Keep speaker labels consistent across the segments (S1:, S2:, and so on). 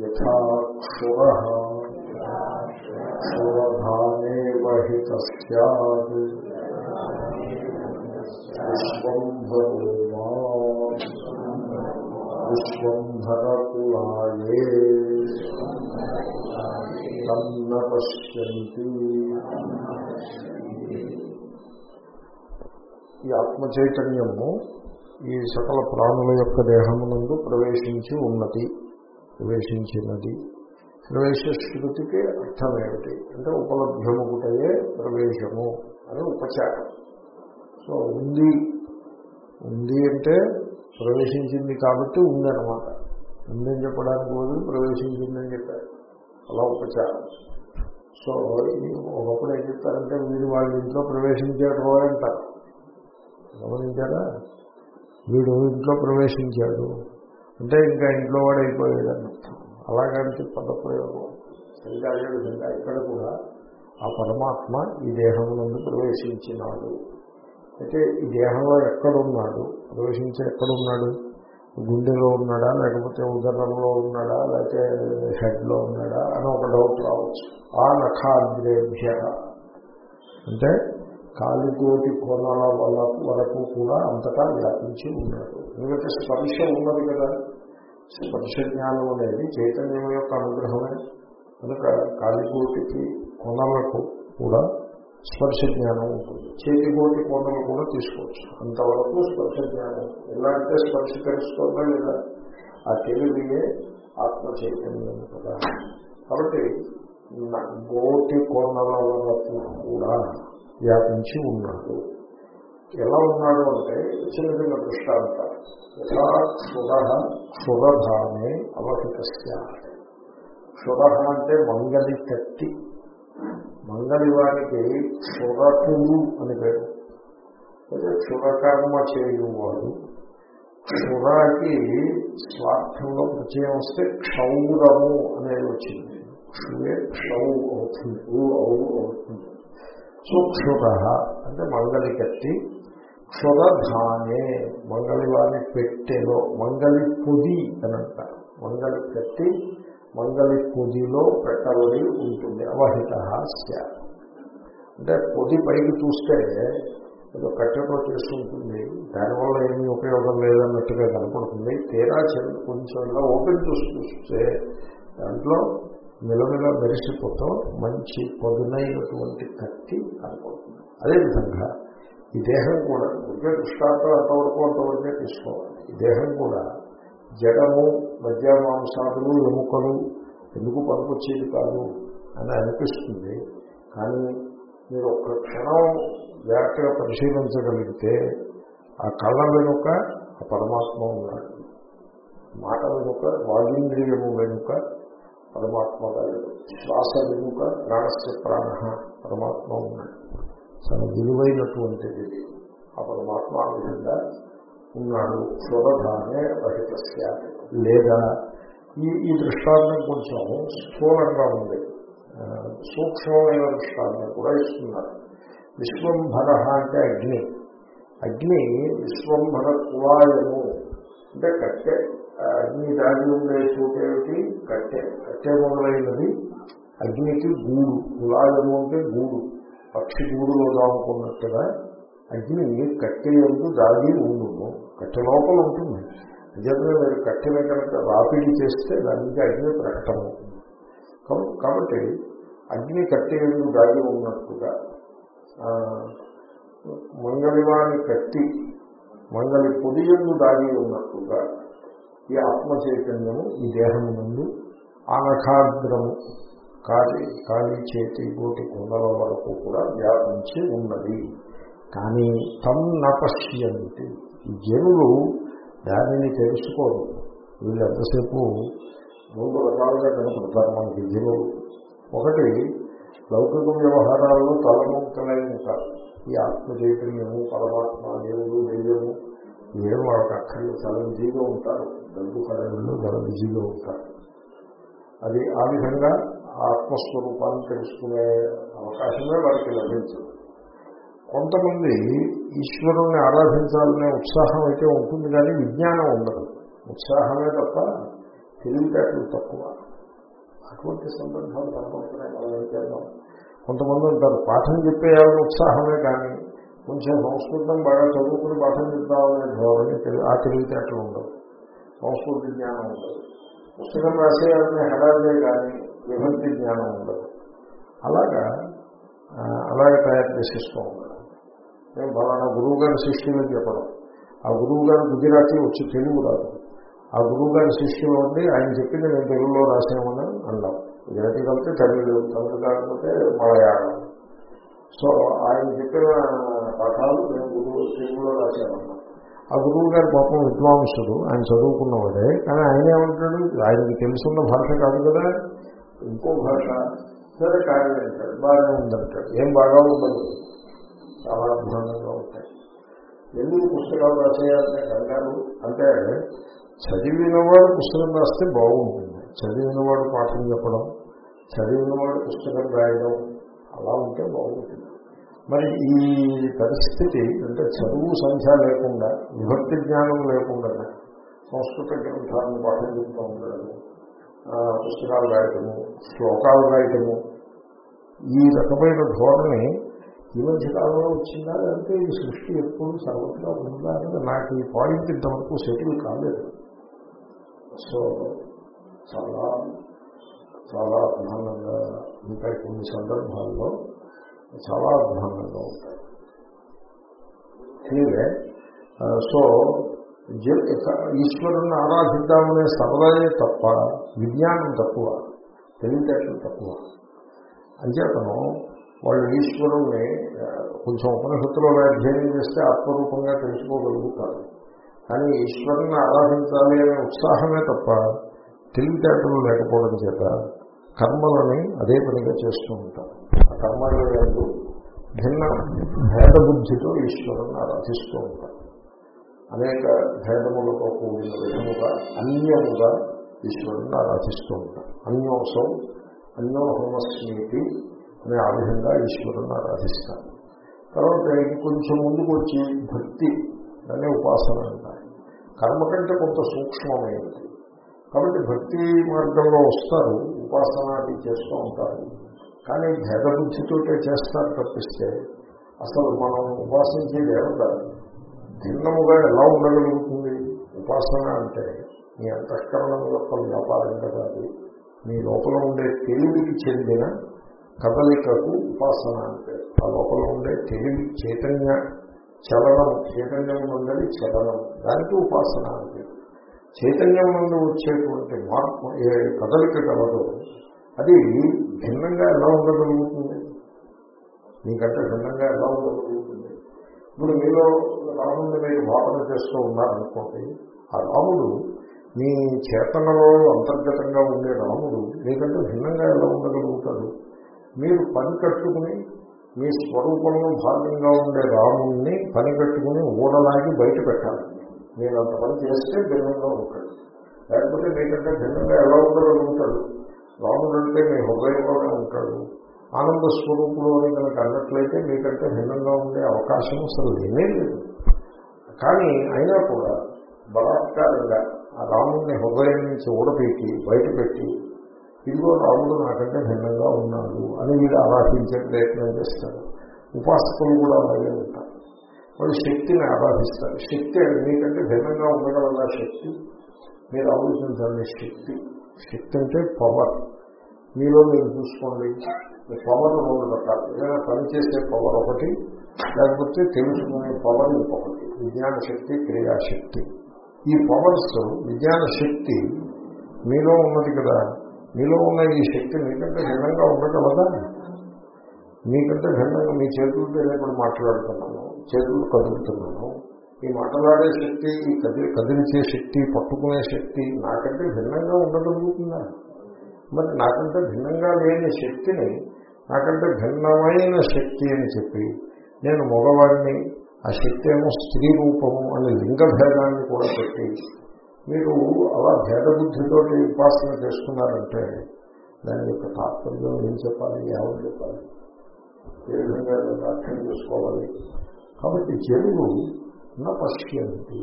S1: యథాక్షుర క్షురధానేవ హిత సద్ విశ్వంభరో విశ్వంభరకులాయే తన్న పశ్యంతి ఈ ఆత్మచైతన్యము ఈ సకల ప్రాణుల యొక్క దేహమునందు ప్రవేశించి ఉన్నది. ప్రవేశించినది. ప్రవేశ శృతికి అర్థమేమిటి? అంటే ఉపలభ్యముకుటయే ప్రవేశము అని ఉపచారం. సో ఉంది. ఉంది అంటే ప్రవేశించింది కాబట్టి ఉంది అనమాట ఉందని చెప్పడానికి బదులు ప్రవేశించిందని చెప్పారు. అలా ఉపచారం. సో ఒకప్పుడు ఏం చెప్తారంటే వీడు వాళ్ళ ఇంట్లో ప్రవేశించాడు అంటారు. గమనించారా? వీడు ఇంట్లో ప్రవేశించాడు. అంటే ఇంకా ఇంట్లో వాడు అయిపోయాడు అని అలాగంటే పదప్రయోగం. సరిగా అదే విధంగా ఇక్కడ కూడా ఆ పరమాత్మ ఈ దేహం నుండి ప్రవేశించినాడు. అయితే ఈ దేహంలో ఎక్కడున్నాడు? ప్రవేశించి ఎక్కడున్నాడు? గుండెలో ఉన్నాడా? లేకపోతే ఉదరంలో ఉన్నాడా? లేకపోతే హెడ్లో ఉన్నాడా? అని ఒక డౌట్ రావచ్చు. ఆ నఖాగ్రేభ్య అంటే కాలికోటి కోణాల వల్ల వరకు కూడా అంతటా వ్యాపించి ఉన్నాడు. ఎందుకంటే స్పర్శ ఉన్నది కదా. స్పర్శ జ్ఞానం అనేది చైతన్యం యొక్క అనుగ్రహమే. కనుక కాలిగోటికి కొనలకు కూడా స్పర్శ జ్ఞానం ఉంటుంది. చేతికోటి కొనలు కూడా తీసుకోవచ్చు. అంతవరకు స్పర్శ జ్ఞానం. ఎలా అంటే స్పర్శ తెలుసుకోవడం లేదా? ఆ తెలివియే ఆత్మ చైతన్యం కదా. కాబట్టి గోటి కొనల వరకు కూడా వ్యాపించి ఉన్నాడు. ఎలా ఉన్నాడు అంటే చిన్న చిన్న దృష్టాంత యథా క్షురధానే అవహితస్య. క్షుర అంటే మంగలి కత్తి మంగలి వాడికి క్షురకుడు అని పేరు. అయితే క్షురకర్మ చేయువాడు క్షురాకి స్వార్థంలో ప్రచయం వస్తే క్షౌరము అనేది వచ్చింది. క్షువే క్షౌ అవుతుంది. ఊ ఔ అవుతుంది సో క్షుర అంటే మంగలి కత్తి క్షురధానే మంగళి వారి పెట్టెలో మంగళి పొది అని అంటారు. మంగళి కత్తి మంగళి పొదిలో పెట్టబడి ఉంటుంది. అవహిత అంటే పొది పైకి చూస్తే ఏదో కట్టెతో చేసుకుంటుంది దానివల్ల ఏమీ ఉపయోగం లేదన్నట్టుగా కనపడుతుంది. తీరా కొంచెం ఇలా ఓపెన్ చూసి చూస్తే దాంట్లో నిలమిల మెరిసిపోతూ మంచి పదునైనటువంటి కత్తి కనపడుతుంది. అదేవిధంగా ఈ దేహం కూడా ఒకే దృష్టాంతం అంతవరకు అంతవరకే తీసుకోవాలి. ఈ దేహం కూడా జడము మధ్యమాంసాదులు ఎముకలు ఎందుకు పనికొచ్చేది కాదు అని అనిపిస్తుంది. కానీ మీరు ఒక్క క్షణం జాగ్రత్తగా పరిశీలించగలిగితే ఆ కళ్ళ వెనుక ఆ పరమాత్మ ఉన్నాడు. మాట వెనుక వాగింద్రియము వెనుక పరమాత్మ శ్వాస వెనుక ప్రాణస్య ప్రాణ పరమాత్మ ఉన్నాడు. చాలా విలువైనటువంటిది. ఆ పరమాత్మ ఆ విధంగా ఉన్నాడు. క్షురధానే రహితస్య. లేదా ఈ ఈ దృష్టాంతం కొంచెం స్థూలంగా ఉంది. సూక్ష్మమైన దృష్టాంతం కూడా ఇస్తున్నారు. విశ్వంభర అంటే అగ్ని. అగ్ని విశ్వంభర కులాయము అంటే కట్టె అగ్ని దాగి ఉండే చోటేమిటి కట్టె. కట్టె మొదలైనది అగ్నికి గూడు. కులాయము అంటే గూడు. పక్షి గూడులో దాముకున్నట్టుగా అగ్ని కట్టె ఎందు దాగి ఉండును. కట్టె లోపల ఉంటుంది. నిజంగా మీరు కట్టెని కనుక రాపిడి చేస్తే దానికి అగ్ని ప్రకటన అవుతుంది. కాబట్టి అగ్ని కట్టె ఎందు దాగి ఉన్నట్టుగా మంగళవాణి కట్టి మంగళి పొడి ఎందు దాగి ఉన్నట్టుగా ఈ ఆత్మ చైతన్యము ఈ దేహము నుండి అనఖాగ్రము కాలి కాలి చేతి గోటి కుండల వరకు కూడా వ్యాపించి ఉన్నది. కానీ తమ్ నపశ్యంతి. ఈ జనులు దానిని తెలుసుకోరు. వీళ్ళు ఎంతసేపు మూడు రకాలుగా కనపడతారు మనకి జనులు. ఒకటి లౌకిక వ్యవహారాల్లో తలముక్కలై ఉంటారు. ఈ ఆత్మ చైతన్యము పరమాత్మ దేవుడు దెయ్యము ఏం వాళ్ళకి అక్కర్లు చాలా బిజీగా ఉంటారు. డబ్బు కళలు చాలా బిజీగా ఉంటారు. అది ఆ విధంగా ఆత్మస్వరూపాన్ని తెలుసుకునే అవకాశమే వారికి లభించదు. కొంతమంది ఈశ్వరుణ్ణి ఆరాధించాలనే ఉత్సాహం అయితే ఉంటుంది కానీ విజ్ఞానం ఉండదు. ఉత్సాహమే తప్ప తెలివితేటలు తక్కువ. అటువంటి సందర్భాలు కనపడుతున్నాయి మనం కొంతమంది ఉంటారు పాఠం చెప్పేయాలని ఉత్సాహమే కానీ కొంచెం సంస్కృతం బాగా చదువుకుని పాఠం చెప్తామనే ధోరణి ఆ తెలివితేటలు ఉండవు. సంస్కృత జ్ఞానం ఉండదు. పుస్తకం రాసేయాలనే హడాలే కానీ విభక్తి జ్ఞానం ఉండదు. అలాగా అలాగే తయారు చేసేస్తూ ఉంటారు. మేము ఫలానా గురువు గారి శిష్యులు చెప్పడం ఆ గురువు గారు గుజరాతీ వచ్చి తెలుగు రాదు. ఆ గురువు గారి శిష్యులు ఉండి ఆయన చెప్పింది నేను తెలుగులో రాసామని అన్నాం గుజరాతీ కలిపితే తమిళ తమిళ కాకపోతే మలయాళం. సో ఆయన చెప్పిన పాఠాలు మేము గురువు తెలుగులో రాసామన్నాం ఆ గురువు గారి పాపం విద్వాంసుడు ఆయన చదువుకున్నవాడే కానీ ఆయన ఏమంటాడు? ఆయనకి తెలుసున్న భాష కాదు కదా. ఇంకో భాష. సరే కార్యం అంటాడు బాగానే ఉందంటాడు. ఏం బాగా ఉండదు. చాలా అధ్వానంగా ఉంటాయి ఎందుకు పుస్తకాలు రాసేయాలంటే కంగారు అంటే చదివినవాడు పుస్తకం రాస్తే బాగుంటుంది. చదివినవాడు పాఠం చెప్పడం చదివినవాడు పుస్తకం రాయడం అలా ఉంటే బాగుంటుంది. మరి ఈ పరిస్థితి అంటే చదువు సంఖ్య లేకుండా విభక్తి జ్ఞానం లేకుండా సంస్కృత గ్రంథాలను పాఠం చెప్తూ ఉండడము పుస్తకాలు రాయటము శ్లోకాలు రాయటము ఈ రకమైన ధోరణి ఈ మధ్య కాలంలో వచ్చిందా? లేదంటే ఈ సృష్టి ఎప్పుడు సర్వత్రా ఉందా అనేది నాకు ఈ పాయింట్ ఇంతవరకు సెటిల్ కాలేదు. సో చాలా చాలా అధ్వానంగా ఉంటాయి కొన్ని సందర్భాల్లో. చాలా అధ్వానంగా ఉంటాయి. ఎనీవే సో ఈశ్వరుణ్ణి ఆరాధిద్దామనే సరదాయే తప్ప విజ్ఞానం తక్కువ తెలివితేటలు తక్కువ. అంచేతను వాళ్ళు ఈశ్వరుణ్ణి కొంచెం ఉపనిషత్తులో అధ్యయనం చేస్తే ఆత్మరూపంగా తెలుసుకోగలుగుతారు. కానీ ఈశ్వరుని ఆరాధించాలి అనే ఉత్సాహమే తప్ప తెలివితేటలు లేకపోవడం చేత కర్మలని అదే పనిగా చేస్తూ ఉంటారు. ఆ కర్మలు భిన్న భేద బుద్ధితో ఈశ్వరుని ఆరాధిస్తూ ఉంటారు. అనేక భేదములతో కూడిన విధముగా అన్యముగా ఈశ్వరుని ఆరాధిస్తూ ఉంటారు అన్యోసం అన్యోహమస్మీతి అనే ఆ విధంగా ఈశ్వరుని ఆరాధిస్తారు తర్వాత ఇది కొంచెం ముందుకు వచ్చి భక్తి అనే ఉపాసన అంటారు. కర్మ కంటే కొంత సూక్ష్మమైనది. కాబట్టి భక్తి మార్గంలో వస్తారు ఉపాసన అది చేస్తూ ఉంటారు. కానీ భేదబుద్ధితోటే చేస్తారు తప్పిస్తే అసలు మనం ఉపాసించే దేవత భిన్నముగా ఎలా ఉండగలుగుతుంది? ఉపాసన అంటే మీ అంతఃకరణం యొక్క వ్యాపారం కాదు మీ లోపల ఉండే తెలివికి చెందిన కదలికకు ఉపాసన అంటే ఆ లోపల ఉండే తెలివి చైతన్య చలనం చైతన్యం ఉండాలి చలనం. దానికి ఉపాసన అంటే చైతన్యం నుండి వచ్చేటువంటి మార్పు ఏ కదలిక కలదో అది భిన్నంగా ఎలా ఉండగలుగుతుంది? మీకంటే భిన్నంగా ఎలా ఉండగలుగుతుంది? ఇప్పుడు మీలో రాముడిని మీరు భావన చేస్తూ ఉన్నారనుకోండి ఆ రాముడు మీ చేతనలో అంతర్గతంగా ఉండే రాముడు మీకంటే భిన్నంగా ఎలా ఉండగలుగుతాడు? మీరు పని కట్టుకుని మీ స్వరూపంలో భాగంగా ఉండే రాముణ్ణి పని కట్టుకుని ఊడలాగి బయట పెట్టాలి. మీరు అంత పని చేస్తే భిన్నంగా ఉంటాడు. లేకపోతే మీకంటే భిన్నంగా ఎలా ఉండగలుగుతాడు? రాముడు అంటే మీ హృదయంలోనే ఉంటాడు. ఆనంద స్వరూపుడు అని కనుక అన్నట్లయితే మీకంటే భిన్నంగా ఉండే అవకాశం అసలు లేనే లేదు. కానీ అయినా కూడా బలాత్కారంగా ఆ రాముడిని హృదయం నుంచి ఊడపెట్టి బయటపెట్టి ఇదిగో రాముడు నాకంటే భిన్నంగా ఉన్నాడు అని వీడు ఆరాధించే ప్రయత్నం చేస్తారు ఉపాసకులు కూడా అలాగే ఉంటారు. వాళ్ళు శక్తిని ఆరాధిస్తారు. శక్తి అంటే మీకంటే భిన్నంగా ఉండగలదా శక్తి మీరు ఆలోచించాలి శక్తి. శక్తి అంటే పవర్. మీలో మీరు చూసుకోండి. పవర్ రెండు రకాలు ఏదైనా పనిచేసే పవర్ ఒకటి లేకపోతే తెలుసుకునే పవర్ ఇంకొకటి. విజ్ఞాన శక్తి క్రియాశక్తి ఈ పవర్స్ విజ్ఞాన శక్తి మీలో ఉన్నది కదా. మీలో ఉన్న ఈ శక్తి మీకంటే భిన్నంగా ఉండగలదా మీకంటే భిన్నంగా మీ చేతులతో నేను ఇప్పుడు మాట్లాడుతున్నాను చేతులు కదులుతున్నాను ఈ మాట్లాడే శక్తి ఈ కది కదిలించే శక్తి పట్టుకునే శక్తి నాకంటే భిన్నంగా ఉండగలుగుతుందా? మరి నాకంటే భిన్నంగా లేని శక్తిని నాకంటే భిన్నమైన శక్తి అని చెప్పి నేను మగవాడిని ఆ శక్తి ఏమో స్త్రీ రూపము అనే లింగ భేదాన్ని కూడా పెట్టి మీరు అలా భేద బుద్ధితో ఉపాసన చేసుకున్నారంటే దాని యొక్క తాత్పర్యం ఏం చెప్పాలి ఎవరు చెప్పాలి? ఏ విధంగా అర్థం చేసుకోవాలి? కాబట్టి జనులు నా పశ్యంతి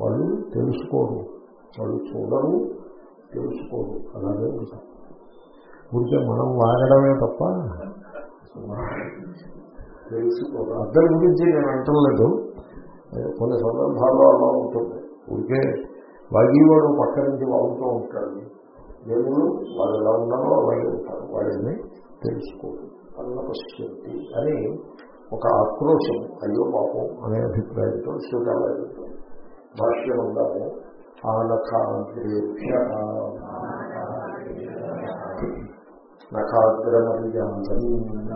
S1: వాళ్ళు తెలుసుకోరు. వాళ్ళు చూడరు తెలుసుకోరు. అలాగే ఉంటారు. ఊరికే మనం వాగడమే తప్ప తెలుసుకో అద్దరి గురించి నేను అంటలేదు. కొన్ని సందర్భాల్లో అలా ఉంటుంది. ఊరికే వాగీవాడు పక్క నుంచి వాగుతూ ఉంటాడు. దేవుడు వాళ్ళు ఎలా ఉన్నారో అలాగే ఉంటారు వాళ్ళని తెలుసుకోరు అన్న అని ఒక ఆక్రోశం అయ్యో పాపం అనే అభిప్రాయంతో శ్రీకాలయం భాష్యం ఉందాము ఆనఖాగ్రేభ్య నఖాగ్రమర్యాదం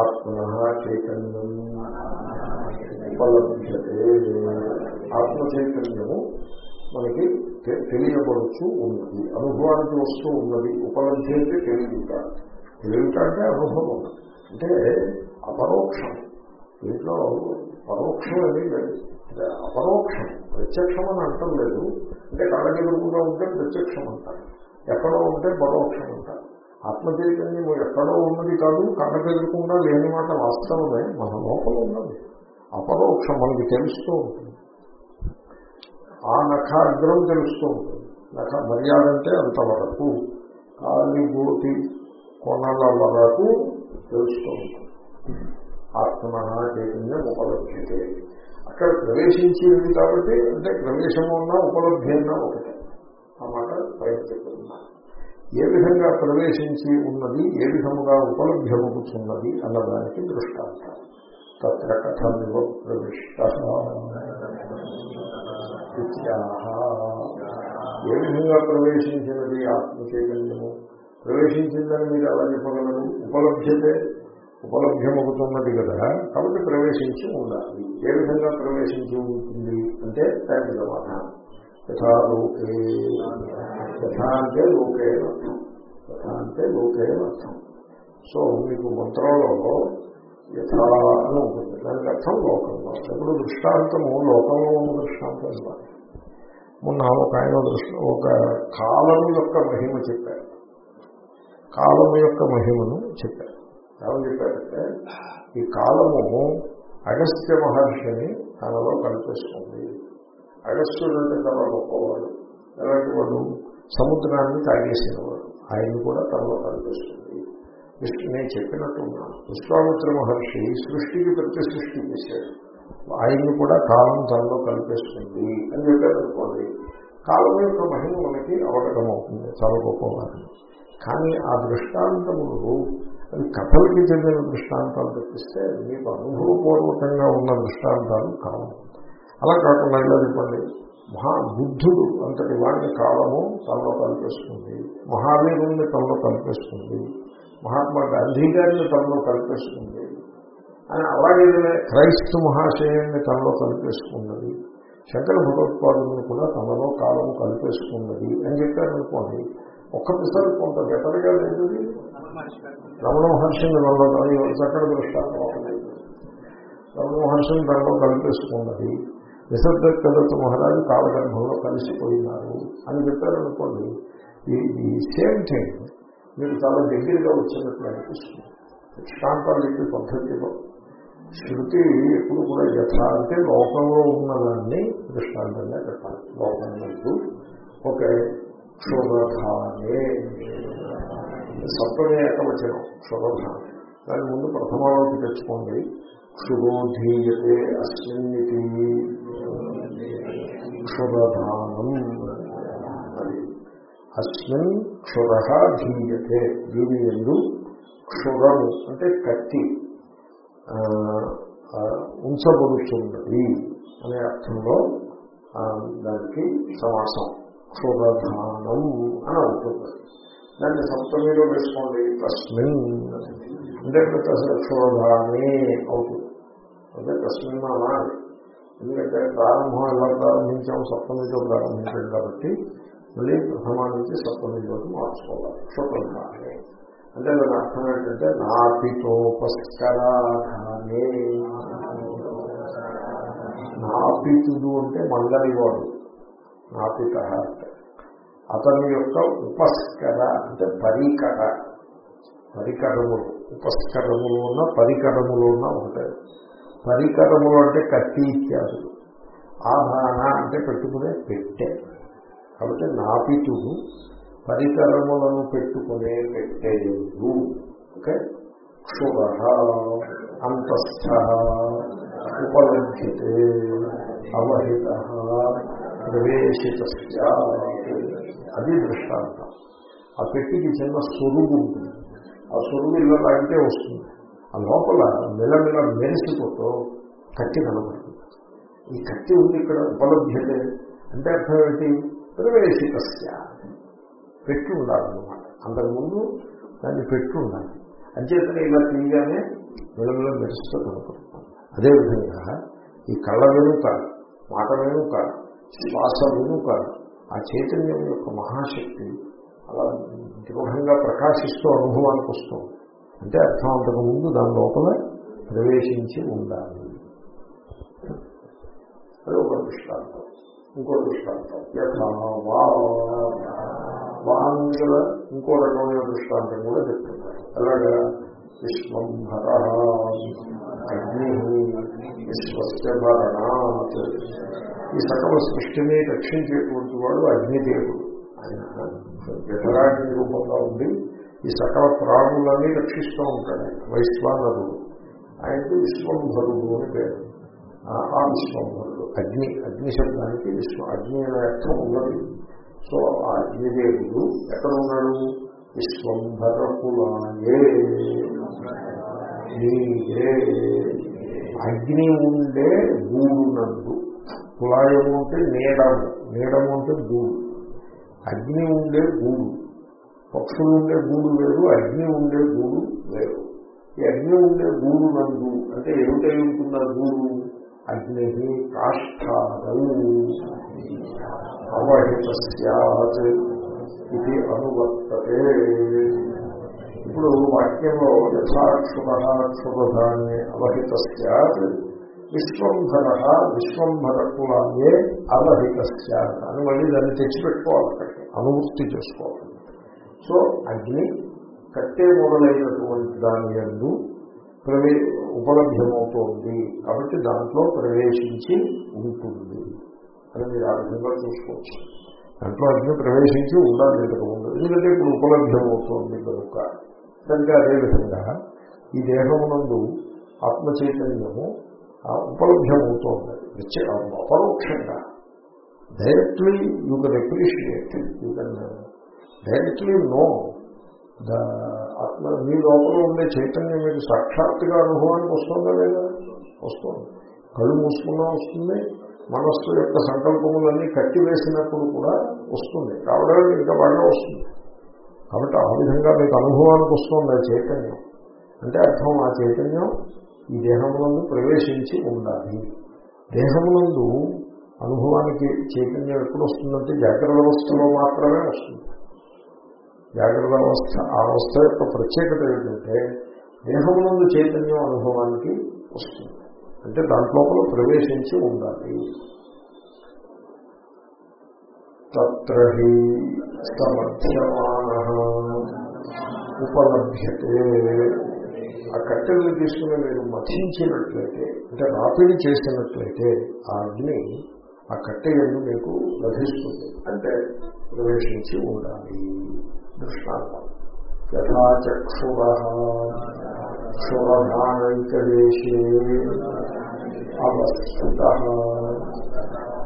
S1: ఆత్మన చైతన్యం ఉపలభ్యతే. ఆత్మ చైతన్యము మనకి తెలియబడుచు ఉన్నది. అనుభవానికి వస్తూ ఉన్నది. ఉపలబ్ధి అయితే తెలియట. తెలియట అంటే అనుభవం. అంటే అపరోక్షం. దీంట్లో పరోక్షం అనేది లేదు. అపరోక్షం. ప్రత్యక్షం అని అంటం లేదు. అంటే కళ్ళకెదురుకుండా ఉంటే ప్రత్యక్షం అంటారు. ఎక్కడో ఉంటే పరోక్షం ఉంటారు ఆత్మచైతన్యం ఎక్కడో ఉన్నది కాదు కళ్ళకెదురుకుండా లేని మాట వాస్తవమే మన లోపల ఉన్నది. అపరోక్షం మనకి తెలుస్తూ ఉంటుంది. ఆ నఖాగ్రం తెలుస్తూ ఉంటుంది. నఖ మర్యాద అంటే అంతవరకు కాలి గోటి కొనల వరకు తెలుస్తూ ఉంటుంది. ఆత్మ చైతన్యం ఉపలభ్యతే. అక్కడ ప్రవేశించేది కాబట్టి అంటే ప్రవేశం ఉన్నా ఉపలభ్యంగా అన్నా ఒకటే. ఆ మాట పైన ఏ విధంగా ప్రవేశించి ఉన్నది ఏ విధముగా ఉపలభ్యమవుతున్నది అన్నదానికి దృష్టాంతం. తత్ర కథమివ ప్రవిష్ట ఏ విధంగా ప్రవేశించినది ఆత్మ చైతన్యము ప్రవేశించిందని మీరు ఎలా చెప్పగలరు? ఉపలభ్యతే ఉపలభ్యమవుతున్నది కదా కాబట్టి ప్రవేశించి ఉండాలి. ఏ విధంగా ప్రవేశించి ఉంటుంది అంటే దానికి సమాధానం యథారూపే. యథా అంటే లోకే అర్థం. యథా అంటే లోకే అర్థం. సో మీకు మంత్రంలో యథా అని ఉంటుంది. దానికి అర్థం లోకంలో ఇప్పుడు దృష్టాంతము లోకంలో ఉన్న దృష్టాంతం ఇవ్వాలి మొన్న ఒక ఆయన దృష్టి ఒక కాలము యొక్క మహిమ చెప్పారు. కాలము యొక్క మహిమను చెప్పారు. ఏమని చెప్పారంటే ఈ కాలము అగస్త్య మహర్షిని తనలో కల్పిస్తుంది అగస్త్యుడు అంటే చాలా గొప్పవాడు. ఎలాంటి వాడు? సముద్రాన్ని తాగేసిన వాడు కూడా తనలో కనిపిస్తుంది విష్ణు నేను చెప్పినట్టున్నాను విశ్వామిత్ర మహర్షి సృష్టికి ప్రతి సృష్టి చేశాడు. ఆయన్ని కూడా కాలం తనలో కనిపిస్తుంది అని చెప్పారనుకోండి కాలం యొక్క మహిమ మనకి అవగతం అవుతుంది. చాలా గొప్పవారిని కానీ ఆ దృష్టాంతములు అవి కథలకి చెందిన దృష్టాంతాలు తెప్పిస్తే మీకు అనుభవపూర్వకంగా ఉన్న దృష్టాంతాలు కావు. అలా కాకుండా ఇలా చెప్పండి. మహా బుద్ధుడు అంతటి వాడిని కాలము తనలో కల్పిస్తుంది మహావీరుణ్ణి తనలో కల్పిస్తుంది మహాత్మా గాంధీ గారిని తనలో కల్పిస్తుంది అని అలాగే క్రైస్తు మహాశయాన్ని తనలో కల్పేసుకున్నది శంకర భగవత్పాదుని కూడా తనలో కాలము కల్పేసుకున్నది అని చెప్పారనుకోండి ఒక్కసారి కొంత బెటర్గా లేదు రమణ మహర్షిని తనలో చక్కటి దృష్టాంతం రమణ మహర్షిని తనలో కల్పేసుకున్నది నిసర్గదత్త మహారాజు కాలగర్భంలో కలిసిపోయినారు అని చెప్పారనుకోండి ఈ సేమ్ థింగ్ మీరు చాలా దగ్గరగా వచ్చినట్లు అనిపిస్తుంది. దృష్టాంతాలు చెప్పే పద్ధతిలో శృతి ఎప్పుడు కూడా యథ అంటే లోకంలో ఉన్నదాన్ని దృష్టాంతంగా చెప్పాలి. లోకం ముందు ఓకే క్షురధానే సప్తమే ఏకవచనం క్షురధానం దాని ముందు ప్రథమాలోకి తెచ్చుకోండి. శుభోధీయతే అస్మిన్నితి క్షురధానం అది అస్మిన్ క్షుర ధీయతే దీని ఎందు క్షురము అంటే కత్తి ఉంచబడుతున్నది అనే అర్థంలో దానికి సమాసం క్షురధానం అని అవుతుంది. దాన్ని సప్తమిలో వేసుకోండి తస్మిన్ అంటే క్షురధానే అవుతుంది. అంటే తస్మిన్ అనాలి ఎందుకంటే ప్రారంభం ఎలా ప్రారంభించాము సప్తమితో ప్రారంభించాం కాబట్టి మళ్ళీ ప్రథమా నుంచి సప్తమిలోకి మార్చుకోవాలి. క్షుప్రధానే అంటే దాని అర్థం ఏంటంటే నాపితోపస్కరాధానే నాపితుడు అంటే మంగళివాడు నాపిత అంటే అతని యొక్క ఉపస్కర అంటే పరికర. పరికరములు. ఉపస్కరములు ఉన్న పరికరములు ఉన్న ఉంటాయి పరికరములు అంటే కత్తి ఇత్యాదులు ఆధాన అంటే పెట్టుకునే పెట్టె. కాబట్టి నాపితుడు పరికరములను పెట్టుకునే పెట్టేయుడు ఓకే? క్షుర అంతస్థ ఉపలభ్యతే అవహిత ప్రవేశిత అది దృష్టాంతం. ఆ పెట్టికి చిన్న సొరుగు ఉంటుంది. ఆ సొరుగు ఇలా లాగితే వస్తుంది. ఆ లోపల మెలమెల మెరిసిపోతూ కత్తి కనబడుతుంది ఈ కత్తి ఉంది ఇక్కడ ఉపలభ్యతే. అంటే అర్థం ఏంటి ప్రవేశికస్య. పెట్టి ఉండాలన్నమాట. అంతకుముందు దాన్ని పెట్టి ఉండాలి. అంచేతనే ఇలా తీయగానే మెలమెల మెరుస్తూ కనపడుతుంది. అదేవిధంగా ఈ కళ్ళ వెనుక మాట వెనుక శ్వాస వెనుక ఆ చైతన్యం యొక్క మహాశక్తి అలా దృఢంగా ప్రకాశిస్తూ అనుభవానికి వస్తుంది అంటే అర్థం అంతకు ముందు దాని లోపల ప్రవేశించి ఉండాలి. అది ఒక దృష్టాంతం. ఇంకో దృష్టాంతం. వాంగల ఇంకో రకమైన దృష్టాంతం కూడా చెప్తున్నారు అలాగా విశ్వంభర అగ్ని విశ్వస్య భరణాత్. ఈ సకల సృష్టిని రక్షించేటువంటి వాడు అగ్నిదేవుడు. ఆయన జఠరాగ్ని రూపంగా ఉండి ఈ సకల ప్రాణులన్నీ రక్షిస్తూ ఉంటాడు వైశ్వానరుడు. ఆయనకు విశ్వంభరుడు అని పేరు. ఆ విశ్వంభరుడు అగ్ని అగ్ని శబ్దానికి విశ్వ అగ్ని అనే అర్థం ఉన్నది. సో ఆ అగ్నిదేవుడు ఎక్కడ ఉన్నాడు విశ్వంభర కులాయే అగ్ని ఉండే గూడు నందు. కులాయము అంటే నీడము. నీడము అంటే గూడు. అగ్ని ఉండే గూడు. పక్షులు ఉండే గూడు వేరు అగ్ని ఉండే గూడు వేరు. ఈ అగ్ని ఉండే గూడు నందు అంటే ఏమిటై ఉంటుంది ఆ గూడు? అగ్ని కాష్టాదం అవహిత ఇది అనువర్తతే. ఇప్పుడు వాక్యంలో యథాక్షుభాక్షుభాన్ని అవహిత సత్ విశ్వంభర విశ్వంభర కులాన్ని అవహిత సత్ అని మళ్ళీ దాన్ని తెచ్చిపెట్టుకోవాలి అక్కడికి. అనువృత్తి చేసుకోవాలి. సో అగ్ని కట్టే మొదలైనటువంటి దాని ఎందు ప్రవే ఉపలభ్యమవుతోంది. కాబట్టి దాంట్లో ప్రవేశించి ఉంటుంది అని మీరు ఆ విధంగా చూసుకోవచ్చు. దాంట్లో అగ్ని ప్రవేశించి ఉండాలి ఇంతకు ముందు. ఎందుకంటే ఇప్పుడు ఉపలభ్యమవుతోంది కనుక. సరిగ్గా అదేవిధంగా ఈ దేహమునందు ఆత్మ చైతన్యము ఉపలభ్యమవుతోంది. అపరోక్షంగా directly you can appreciate you can directly know. The atma మీ లోపల ఉండే చైతన్యం మీకు సాక్షాత్తుగా అనుభవానికి వస్తుందా లేదా? వస్తుంది. కళ్ళు మూసుకున్నా వస్తుంది. మనస్సు యొక్క సంకల్పములన్నీ కట్టివేసినప్పుడు కూడా వస్తుంది. రావడం ఇంకా బాగా వస్తుంది. కాబట్టి ఆ విధంగా మీకు అనుభవానికి వస్తుంది ఆ చైతన్యం? అంటే అర్థం ఆ చైతన్యం ఈ దేహమునందు ప్రవేశించి ఉండాలి. దేహమునందు అనుభవానికి చైతన్యం ఎప్పుడు వస్తుందంటే జాగ్రత్త వ్యవస్థలో మాత్రమే వస్తుంది. జాగ్రత్త అవస్థ ఆ అవస్థ యొక్క ప్రత్యేకత ఏంటంటే దేహం ముందు చైతన్యం అనుభవానికి వస్తుంది. అంటే దాంట్లోపల ప్రవేశించి ఉండాలి. తత్ర సమర్థ్యమాన ఉపలభ్యతే. ఆ కట్టెలను తీసుకుని మీరు మథించినట్లయితే అంటే రాపిడి చేసినట్లయితే ఆ అగ్ని ఆ కట్టెలను మీకు లభిస్తుంది. అంటే ప్రవేశించి ఉండాలి. దృష్టాంతం యథాచక్షుర అవస్థిత.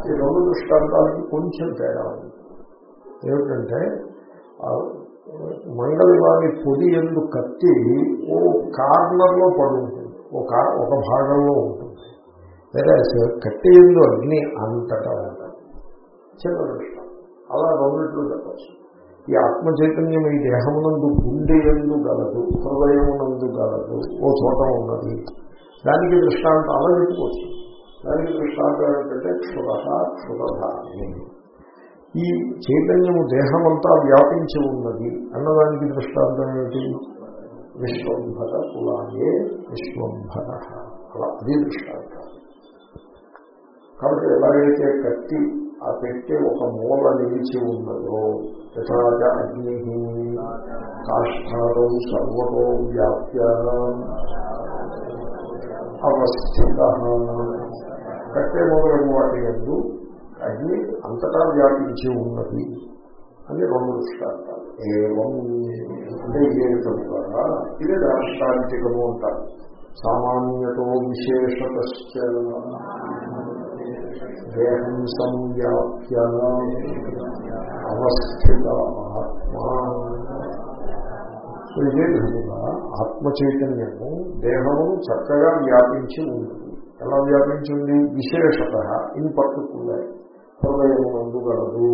S1: ఈ రెండు దృష్టాంతాలకి కొంచెం తేడా ఉంది. ఏమిటంటే మంగళవారి పొడి ఎందు కత్తి ఓ కార్నర్లో పడి ఉంటుంది ఒక ఒక భాగంలో ఉంటుంది. వేరే కత్తి ఎందు అగ్ని అంతటా ఉంటుంది. చిన్న దృష్టం అలా రెండిట్లు చెప్పచ్చు. ఈ ఆత్మ చైతన్యం ఈ దేహమునందు గుండె ఎందు గలదు హృదయమునందు గలదు ఓ చోట ఉన్నది. దానికి దృష్టాంతం అలా పెట్టుకోవచ్చు. దానికి దృష్టాంతం ఏంటంటే క్షుర క్షురధాని ఈ చైతన్యము దేహమంతా వ్యాపించి ఉన్నది అన్నదానికి దృష్టాంతం ఏమిటి? విశ్వంభర కులాయే విశ్వంభర. అలా అది దృష్టాంతం కాబట్టి ఎలాగైతే కత్తి ఆ పెట్టే ఒక మూల నిలిచి ఉన్నదో యథాజ అగ్ని కాష్టాదౌ సర్వతో వ్యాప్య అవస్థిత. కట్టే మొదలైన వాటి ఎందు అగ్ని అంతటా వ్యాపించి ఉన్నది అని రెండు దృష్టాంతాలు. ఏవం అంటే ఇదే దాష్టాంతికము అంటారు. సామాన్యతో విశేషత దేహం సంవ్యాప్య అవస్థిత ఆత్మా సో ఇదే విధంగా ఆత్మ చైతన్యము దేహము చక్కగా వ్యాపించి ఉంది ఎలా వ్యాపించింది? విశేషత ఇన్ పర్టికులర్ హృదయమునందు గలదు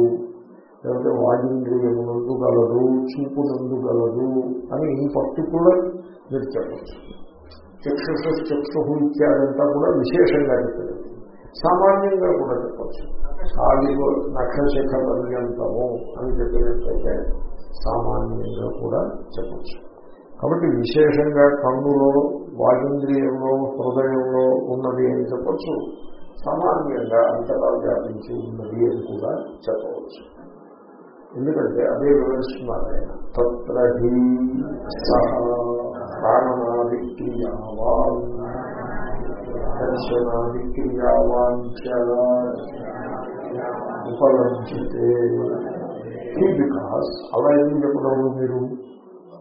S1: లేకపోతే వాయుంద్రియమునందు గలదు చూపునందు గలదు అని ఇన్ పర్టికులర్ మీరు చెప్పచ్చు చక్షుష చక్షు ఇత్యాదంతా కూడా విశేషంగా చెప్పలేదు సామాన్యంగా కూడా చెప్పచ్చు. ఆదిగో నక్షశేఖ పర్యంతము అని చెప్పినట్లయితే సామాన్యంగా కూడా చెప్పచ్చు. కాబట్టి విశేషంగా కన్నులో వాయుంద్రియంలో హృదయంలో ఉన్నది అని చెప్పచ్చు. సామాన్యంగా అంతటా వ్యాపించి ఉన్నది అని కూడా చెప్పవచ్చు. ఎందుకంటే అదే వివరిస్తున్నారు ఆయన తత్ర హి సహ ఉపలభ్యతే బికాస్ అలా ఎందుకు చెప్పగలరు మీరు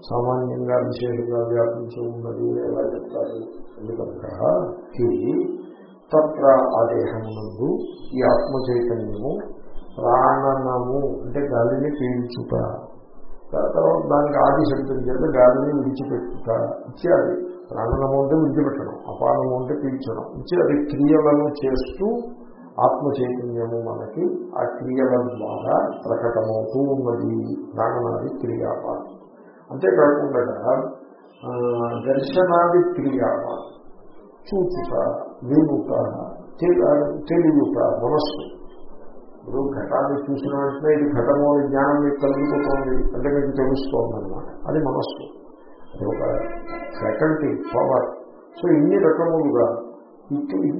S1: సామాన్యంగా విశేషంగా వ్యాపించి ఉన్నది ఎలా చెప్తారు? ఎందుకంటే తత్ర ఆ దేహమునందు ఈ ఆత్మ చైతన్యము ప్రాణనము అంటే గాలిని పీల్చుట. తర్వాత దానికి ఆది శబ్దం చేత గాలిని విడిచిపెట్టుట ఇత్యాది. ప్రాణనము అంటే విడిచిపెట్టడం అపానము అంటే పీల్చడం అది క్రియలను చేస్తూ ఆత్మ చైతన్యము మనకి ఆ క్రియల ద్వారా ప్రకటమవుతూ ఉన్నది. ప్రాణనాది క్రియాపాలు అంతేకాకుండా దర్శనాది క్రియాపాలు చూచుట వినుట తెలియట మనస్సు. ఇప్పుడు ఘటాన్ని చూసిన వెంటనే ఇది ఘటము జ్ఞానం మీకు కలిగిపోతుంది. అంటే మీకు తెలుస్తోంది అనమాట అది మనస్సు. ఒక ఫ్యాకల్టీ పవర్ సో ఇన్ని రకములుగా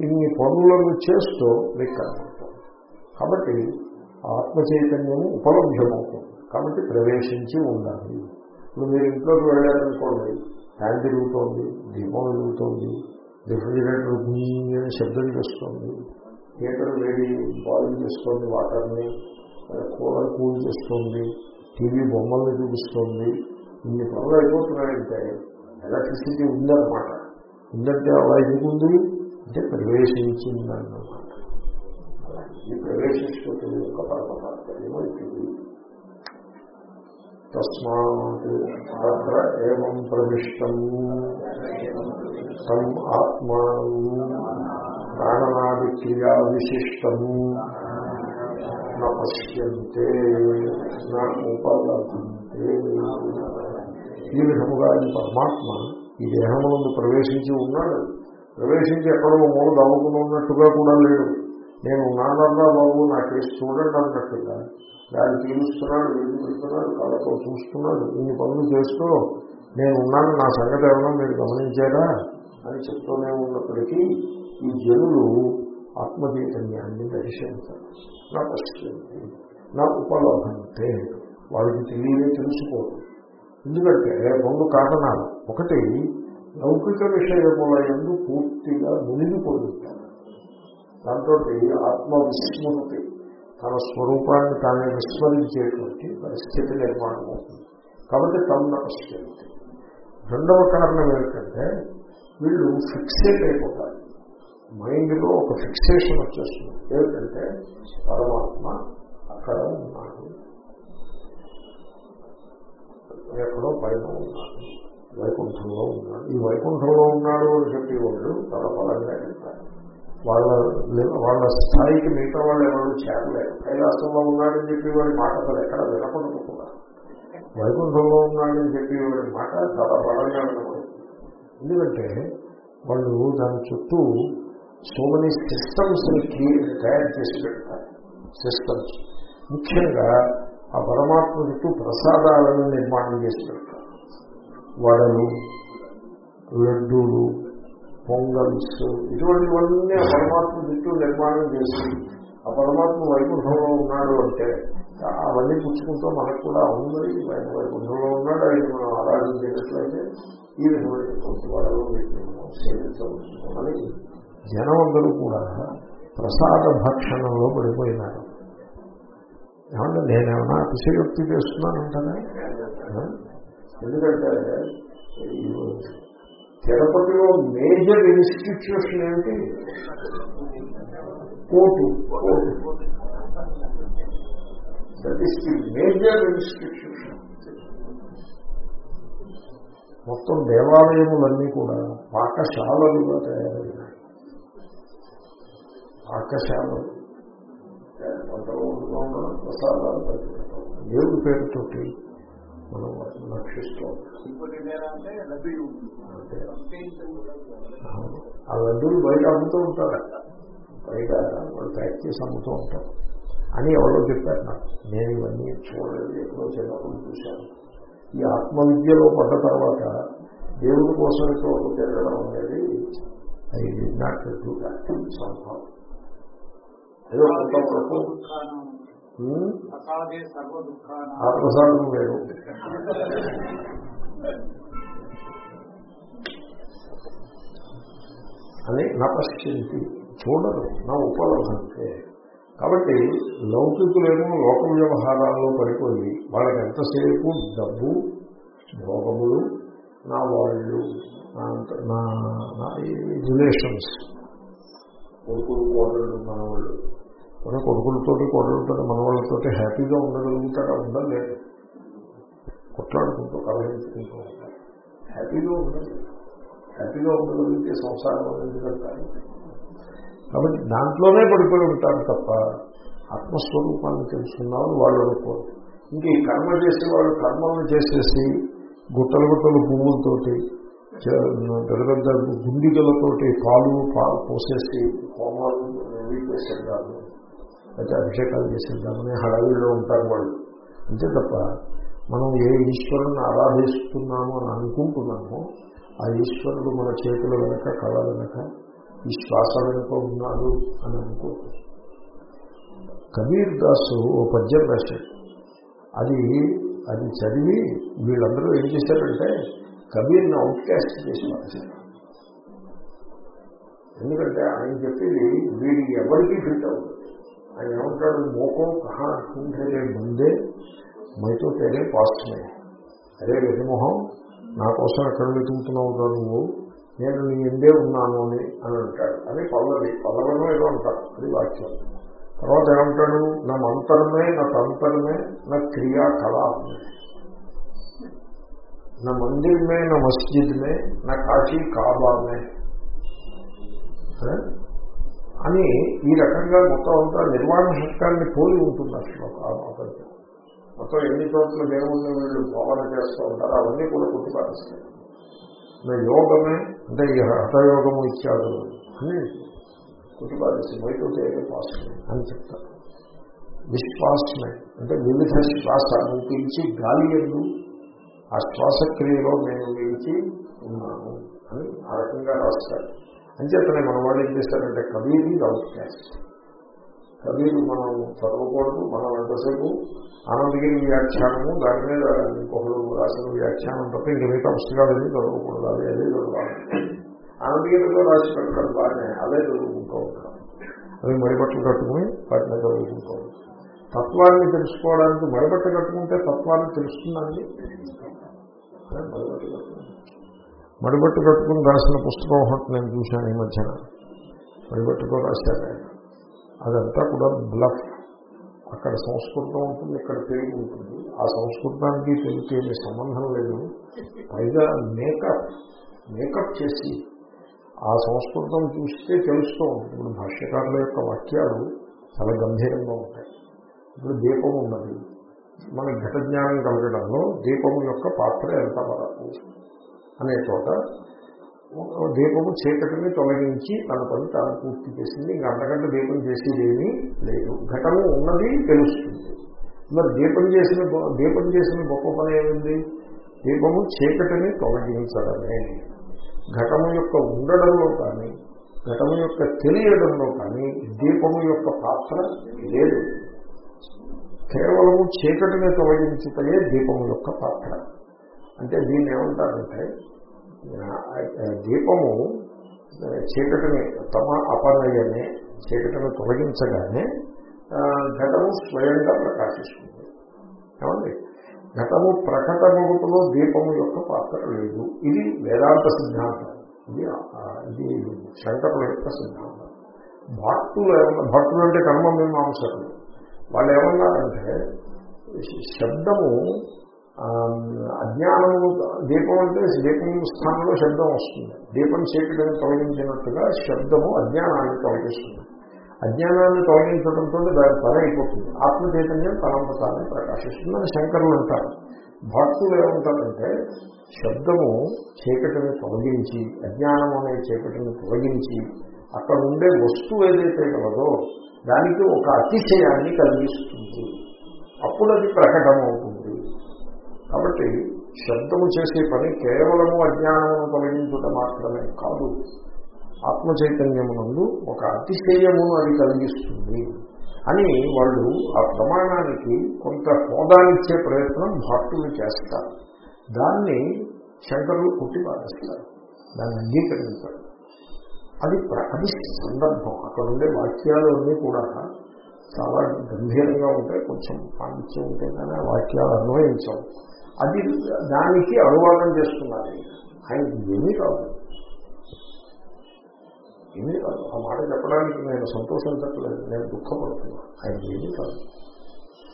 S1: ఇన్ని పనులను చేస్తూ మీకు కనపడుతుంది కాబట్టి ఆత్మ చైతన్యము ఉపలభ్యమవుతుంది. కాబట్టి ప్రవేశించి ఉండాలి. ఇప్పుడు మీరు ఇంట్లోకి వెళ్ళారనుకోండి ఫ్యాన్ తిరుగుతోంది దీపం వెలుగుతోంది రిఫ్రిజిరేటర్ అని శబ్దం చేస్తుంది థియేటర్ వేడి బాయిల్ చేస్తుంది వాటర్ని కూలర్ కూల్ చేస్తోంది టీవీ బొమ్మల్ని చూపిస్తోంది ఇన్ని పనులు అయిపోతున్నాయంటే ఎలక్ట్రిసిటీ ఉందన్నమాట. ఉందంటే అలా ఎందుకుంది అంటే ప్రవేశించిందన్నమాట. ఈ ప్రవేశించుకుంటుంది యొక్క పరమ తస్మాత్ తత్ర ఏం ప్రవిష్టం తం ఆత్మానం ప్రాణనాది క్రియా విశిష్టం పశ్యంతే ఉపలభంతే ఈ విధముగా ఈ పరమాత్మ ఈ దేహమునందు ప్రవేశించి ఉన్నాడు. ప్రవేశించి ఎక్కడో మూల దవ్వుకుని ఉన్నట్టుగా కూడా లేడు. నేను ఉన్నానన్నా బాబు నా కేసు చూడండి అన్నట్టుగా దాన్ని తీరుస్తున్నాడు వీళ్ళు పెడుతున్నాడు కళ్ళతో చూస్తున్నాడు. ఇన్ని పనులు చేస్తూ నేను ఉన్నాను నా సంగతి ఏమన్నా మీరు గమనించారా అని చెప్తూనే ఉన్నప్పటికీ ఈ జనులు ఆత్మచైతన్యాన్ని దర్శించారు. నా పశ్చింది నా ఉపలభంతే వాళ్ళకి తెలియనే తెలుసుకోరు ఎందుకంటే రెండు కారణాలు. ఒకటి లౌకిక విషయముల ఎందు పూర్తిగా మునిగిపోతుంటారు దాంతో ఆత్మ తన స్వరూపాన్ని తానే విస్మరించేటువంటి పరిస్థితి నిర్మాణం అవుతుంది. కాబట్టి తమ పరిస్థితి రెండవ కారణం ఏమిటంటే వీళ్ళు ఫిక్సేట్ అయిపోతారు. మైండ్లో ఒక ఫిక్సేషన్ వచ్చేస్తుంది. ఏమిటంటే పరమాత్మ అక్కడ ఉన్నాడు. ఎక్కడో పైన ఉన్నాడు వైకుంఠంలో ఉన్నాడు. ఈ వైకుంఠంలో ఉన్నాడు అని చెప్పేవాళ్ళు చాలా బలంగా చెప్తారు వాళ్ళ వాళ్ళ స్థాయికి మిగతా వాళ్ళు ఎవరు చేరలేరు కైలాసంలో ఉన్నాడని చెప్పి వాడి మాట అసలు ఎక్కడ వినకూడదు కూడా. వైకుంఠంలో ఉన్నాడని చెప్పి మాట చాలా బలంగా వినపడుతుంది ఎందుకంటే వాళ్ళు దాని చుట్టూ సో మెనీ సిస్టమ్స్ తయారు చేసి పెడతారు. సిస్టమ్స్ ముఖ్యంగా ఆ పరమాత్మ చుట్టూ ప్రసాదాలను నిర్మాణం చేసి పెడతారు వడలు లడ్డూలు పొంగల్స్ ఇటువంటివన్నీ ఆ పరమాత్మ చుట్టూ నిర్మాణం చేసి ఆ పరమాత్మ వైకుంఠంలో ఉన్నాడు అంటే అవన్నీ పుచ్చుకుంటూ మనకు కూడా ఉంది ఆయన వైకుంఠంలో ఉన్నాడు ఆయన మనం ఆరాధించేటట్లయితే ఈ విధమైనటువంటి వడలు వీటిని మనం జనం అందరూ కూడా ప్రసాద భక్షణంలో పడిపోయినారు. ఏమంటే నేనేమన్నా అతిశయోక్తి చేస్తున్నానంటానే ఎందుకంటే తిరుపతిలో మేజర్ ఇన్స్టిట్యూషన్ ఏమిటి? Court. Court that is the major institution మొత్తం దేవాలయములన్నీ కూడా పాఠశాలలుగా తయారయ్యాయి. పాఠశాలలు. ప్రసాదాలు పెట్టుకుంటాం దేవుడి పేరుతోటి మనం వాటిని ఆ లడ్డూలు బయట అమ్ముతూ ఉంటారు. బయట వాళ్ళు ప్యాక్ చేసి అమ్ముతూ ఉంటారు. అని ఎవరో చెప్పారు నాకు. నేను ఇవన్నీ చూడలేదు ఎప్పుడో చిన్నప్పుడు చూశాను. ఈ ఆత్మవిద్యలో పడ్డ తర్వాత దేవుడి కోసం చోటు తిరగడం అనేది అది నాట్ డూ దాట్ సంభవం. ఏదో కొంతవరకు ఆ ప్రసాదం వేరు. అని నపశ్చింతి చూడరు నా ఉపలభంతే కాబట్టి లౌకికులేమో లోక వ్యవహారాల్లో పడిపోయి వాళ్ళకి ఎంతసేపు డబ్బు భోగములు నా వాళ్ళు నా నా రిలేషన్స్ కొడుకులు కోడళ్ళు మనవాళ్ళు. మన కొడుకులతోటి కోడలతో మనవాళ్ళతోటి హ్యాపీగా ఉండగలుగుతారా? ఉండలేదు కొట్లాడుకుంటూ కలహించుకుంటూ ఉంటారు హ్యాపీగా ఉండదు. హ్యాపీగా ఉండగలిగితే సంసారం అనేది కడతారు కాబట్టి దాంట్లోనే పడిపోయి ఉంటారు తప్ప ఆత్మస్వరూపాన్ని తెలుసుకున్నామని వాళ్ళు అనుకోరు. ఇంక ఈ కర్మ చేసే వాళ్ళు కర్మలను చేసేసి గుట్టలు గుట్టలు పువ్వులతోటి పెద్ద పెద్ద గుండిగలతోటి పాలు పాలు పోసేసి హోమాలు అవి కాదు అయితే అభిషేకాలు చేసేద్దామని హడావిడిలో ఉంటారు వాళ్ళు. అంతే తప్ప మనం ఏ ఈశ్వరుని ఆరాధిస్తున్నాము అని అనుకుంటున్నామో ఆ ఈశ్వరుడు మన చేతుల వెనక కళ వెనక ఈ శ్వాస వెనుక ఉన్నాడు అని అనుకో కబీర్ దాసు ఓ పద్యం రాశాడు. అది అది చదివి వీళ్ళందరూ ఏం చేశారంటే కబీర్ని అవుట్ క్యాస్ట్ చేసి మార్చారు ఎందుకంటే ఆయన చెప్పేది వీడికి ఎవరికీ ఫిట్ అవుతుంది ఆయన ఏమంటాడు మోకో కహా కుంఠే ముందే మైతో తేనే పాస్ట్ మే అదే వెతిమోహం నా కోసం ఎక్కడ వెతుకుతున్నావు నువ్వు నేను నీ ఎందే ఉన్నాను అని అని అంటాడు అని పల్లవి పల్లవనో ఏదో అంటారు అది వాక్యం తర్వాత ఏమంటాడు నా మంతరమే నా తంతరమే నా క్రియా కళా నా మందిర్ మే నా మస్జిద్ మే నా కాశీ కాబా మే అని ఈ రకంగా మొత్తం అంతా నిర్వాణ శక్తాన్ని పోలి ఉంటుంది అసలు అతనికి. మొత్తం ఎన్ని చోట్ల దేవుణ్ణి వీళ్ళు భావన చేస్తూ ఉంటారు అవన్నీ కూడా కొట్టిపారేస్తాయి యోగమే అంటే ఈ హఠయోగము ఇచ్చాడు అని కొట్టిపారేసి మైతో చేయడం పాసమే అని చెప్తారు. విశ్వాసమే అంటే వివిధ శ్వాస నువ్వు పిలిచి గాలి ఎందు ఆ శ్వాసక్రియలో నేను పిలిచి ఉన్నాను అని ఆ రకంగా రాస్తాడు అంచేతనే మన వాళ్ళు ఏం చేశారంటే కబీర్ అవుట్ క్యాస్ట్ కబీరు మనం చదవకూడదు మనం ఎంతసేపు ఆనందగిరి వ్యాఖ్యానము దాని మీద ఇంకొకరు రాసిన వ్యాఖ్యానం తప్ప ఇంక మిగతా పుస్తకాలు ఏది చదవకూడదు అదే అదే చదవాలి. ఆనందగిరిలో రాసి పెట్టడం బాగానే అదే చదువుకుంటూ ఉంటాం అవి మడిబట్టలు కట్టుకుని వాటిని చదువుకుంటూ తత్వాన్ని తెలుసుకోవడానికి మడిబట్ట కట్టుకుంటే తత్వాన్ని తెలుస్తుందండి. మడిబట్టు కట్టుకుని రాసిన పుస్తకం ఒకటి నేను చూశాను ఈ మధ్యన. మడిబట్టుతో రాశారు ఆయన. అదంతా కూడా బ్లఫ్. అక్కడ సంస్కృతం ఉంటుంది ఇక్కడ తెలుగు ఉంటుంది. ఆ సంస్కృతానికి తెలుగుకి ఏమి సంబంధం లేదు. పైగా మేకప్ మేకప్ చేసి ఆ సంస్కృతం చూస్తే తెలుస్తూ ఉంటుంది. ఇప్పుడు భాష్యకారుల యొక్క వాక్యాలు చాలా గంభీరంగా ఉంటాయి. ఇప్పుడు దీపం ఉన్నది. మన ఘట జ్ఞానం కలగడంలో దీపము యొక్క పాత్ర ఎంత వరకు? అనే చోట దీపము చీకటిని తొలగించి తన పని తాను పూర్తి చేసింది. ఇంకా అంతకంటే దీపం చేసేదేమీ లేదు. ఘటము ఉన్నది తెలుస్తుంది. మరి దీపం చేసిన దీపం చేసిన గొప్ప పని ఏముంది? దీపము చీకటిని తొలగించడమే. ఘటము యొక్క ఉండడంలో కానీ ఘటము యొక్క తెలియడంలో కానీ దీపము యొక్క పాత్ర లేదు. కేవలము చీకటిని తొలగించుటయే దీపము యొక్క పాత్ర. అంటే దీన్ని ఏమంటారంటే దీపము చీకటిని తమ అపనయనే చీకటిని తొలగించగానే ఘటము స్వయంగా ప్రకాశిస్తుంది. ఏమండి? ఘటము ప్రకటమగుటలో దీపము యొక్క పాత్ర లేదు. ఇది వేదాంత సిద్ధాంతం. ఇది ఇది శంకరుల యొక్క సిద్ధాంతం. భక్తులు ఏమన్నా భక్తులు అంటే కర్మ మీమాంసకులు వాళ్ళు ఏమన్నారంటే శబ్దము అజ్ఞానము దీపం అంటే దీపం స్థానంలో శబ్దం వస్తుంది. దీపం చీకటిని తొలగించినట్టుగా శబ్దము అజ్ఞానాన్ని తొలగిస్తుంది. అజ్ఞానాన్ని తొలగించడంతో దాని పని అయిపోతుంది. ఆత్మ చైతన్యం తనంత ప్రకాశిస్తుందని శంకరులు అంటారు. భక్తులు ఏమంటారంటే శబ్దము చీకటిని తొలగించి అజ్ఞానం అనే చీకటిని తొలగించి అక్కడ ఉండే వస్తువు ఏదైతే కలదో దానికి ఒక అతిశయాన్ని కలిగిస్తుంది. అప్పుడు అది ప్రకటమవుతుంది. కాబట్టి శబ్దము చేసే పని కేవలము అజ్ఞానమును తొలగించుట మాత్రమే కాదు. ఆత్మ చైతన్యమునందు ఒక అతిశయమును అది కలిగిస్తుంది అని వాళ్ళు ఆ ప్రమాణానికి కొంత హోదానిచ్చే ప్రయత్నం భక్తులు చేస్తారు. దాన్ని శంకరులు కుట్టి పాటిస్తారు దాన్ని అంగీకరించారు. అది అది సందర్భం. అక్కడ ఉండే వాక్యాలు అన్నీ కూడా చాలా గంభీరంగా ఉంటాయి. కొంచెం పాండిత్యం ఉంటే కానీ ఆ వాక్యాలు అన్వయించవు. అది దానికి అనువాదం చేస్తున్నారు. ఆయన ఏమీ కాదు. ఏమీ కాదు. ఆ మాట చెప్పడానికి నేను సంతోషించట్లేదు నేను దుఃఖపడుతున్నాను ఆయన ఏమీ కాదు.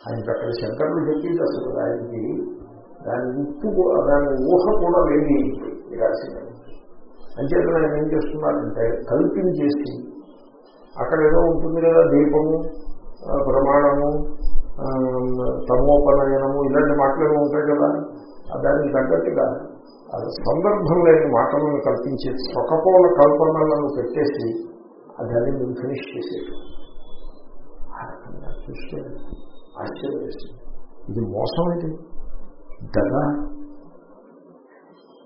S1: ఆయనకి అక్కడ శంకరులు చెప్పింది అసలు ఆయనకి దాని ఉప్పు కూడా దాని ఊహ కూడా లేని రాసింది అంచేత ఆయన ఏం చేస్తున్నారంటే కల్పించేసి అక్కడ ఏదో ఉంటుంది కదా దీపము ప్రమాణము తమోపనయనము ఇలాంటి మాటలు ఉంటాయి కదా. దానికి తగ్గట్టుగా సందర్భం లేని మాటలను కల్పించే స్వకపోల కల్పనలను పెట్టేసి దాన్ని మేము ఫినిష్ చేసేది ఆ రకంగా చూస్తే ఆశ్చర్యం ఇది మోసం ఇది? దగా?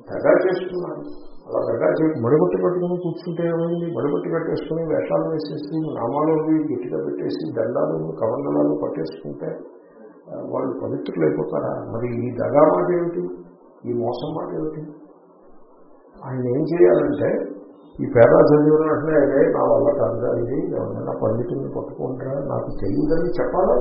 S1: దగా చేస్తున్నాను. అలా దగా చేసి మడిబొట్టి కూర్చుంటే ఏమైంది? మడిబొట్టి కట్టేసుకుని వేషాలు వేసేసి నామాలు గట్టిగా పెట్టేసి దండాలు కమండలాలు పట్టేసుకుంటే వాళ్ళు పవిత్రులు అయిపోతారా? మరి ఈ దగా మాట ఏమిటి? ఈ మోసం మాట ఏమిటి? ఆయన ఏం చేయాలంటే ఈ పేద చదివిన అంటే అదే నా వల్ల కాదుగా ఇది ఎవరైనా పండితుల్ని పట్టుకుంటారా నాకు తెలియదని చెప్పాలా?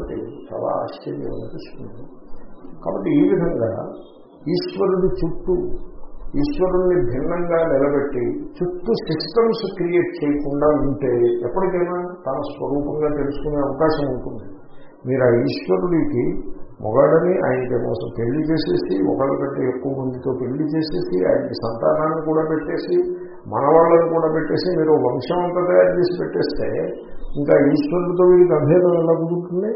S1: కాబట్టి చాలా ఆశ్చర్యం అనిపిస్తుంది. కాబట్టి ఈ విధంగా ఈశ్వరుడి చుట్టూ ఈశ్వరుణ్ణి భిన్నంగా నిలబెట్టి చుట్టూ సిస్టమ్స్ క్రియేట్ చేయకుండా ఉంటే ఎప్పటికైనా తన స్వరూపంగా తెలుసుకునే అవకాశం ఉంటుంది. మీరు ఆ ఈశ్వరుడికి మొగాడని ఆయనకి మోసం పెళ్ళి చేసేసి ఒకళ్ళ కంటే ఎక్కువ మందితో పెళ్ళి చేసేసి ఆయనకి సంతానాన్ని కూడా పెట్టేసి మనవాళ్ళని కూడా పెట్టేసి మీరు వంశం అంతా తయారు చేసి పెట్టేస్తే ఇంకా ఈశ్వరుడితో వీడికి అభేదం ఎలా కుదురుతుంది?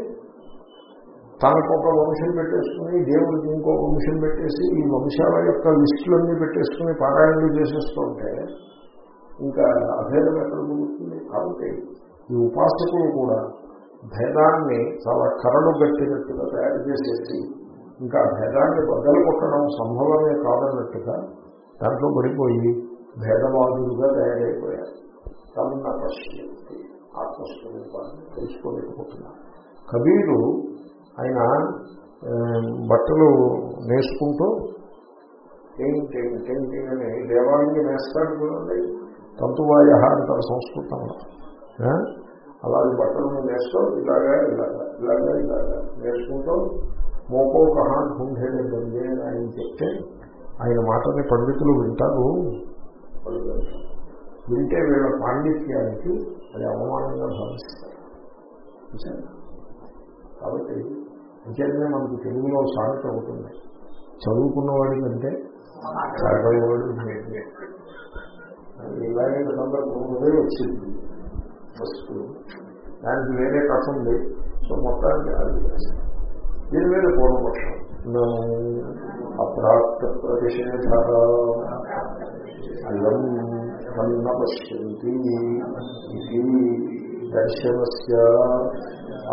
S1: తనకు ఒక వంశం పెట్టేసుకుని దేవుడికి ఇంకో వంశం పెట్టేసి ఈ వంశాల యొక్క లిస్టులన్నీ పెట్టేసుకుని పారాయణలు చేసేస్తుంటే ఇంకా అభేదం ఎక్కడ దొరుకుతుంది కాబట్టి ఈ ఉపాసకులు కూడా భేదాన్ని చాలా కరడు గట్టినట్టుగా తయారు చేసేసి ఇంకా భేదాన్ని బద్దలు కొట్టడం సంభవమే కాదన్నట్టుగా దాంట్లో పడిపోయి భేదవాదులుగా తయారైపోయారు. తమ పశ్చిమ ఆత్మస్వరూపాన్ని తెలుసుకోలేకపోతున్నారు. కబీరు ఆయన బట్టలు నేసుకుంటూ టెంగ్ టెంగ్ అని దేవాలయం నేస్తాడు చూడండి. తంతువాయ అంటారు సంస్కృతంలో అలాగే బట్టలు నేస్తూ ఇలాగా ఇలాగా ఇలాగా ఇలాగా నేర్చుకుంటూ మోకో కహాన్ కుంఢేనే బందే అని ఆయన చెప్తే ఆయన మాటని పండితులు వింటారు. వింటే వీళ్ళ పాండిత్యానికి అది అవమానంగా భావిస్తారు. కాబట్టి అంచేతనే మనకు తెలుగులో సామెత అవుతుంది. చదువుకున్న వాడి కంటే చదవవాడు ఇలాగే సందర్భం వచ్చింది. ఫస్ట్ దానికి వేరే కథ ఉంది. సో మొత్తానికి అది దీని మీద పూర్వపక్షం. అప్రాప్త ప్రతిషేధ అయం అన్న పశ్యంతి ఇది దర్శనస్య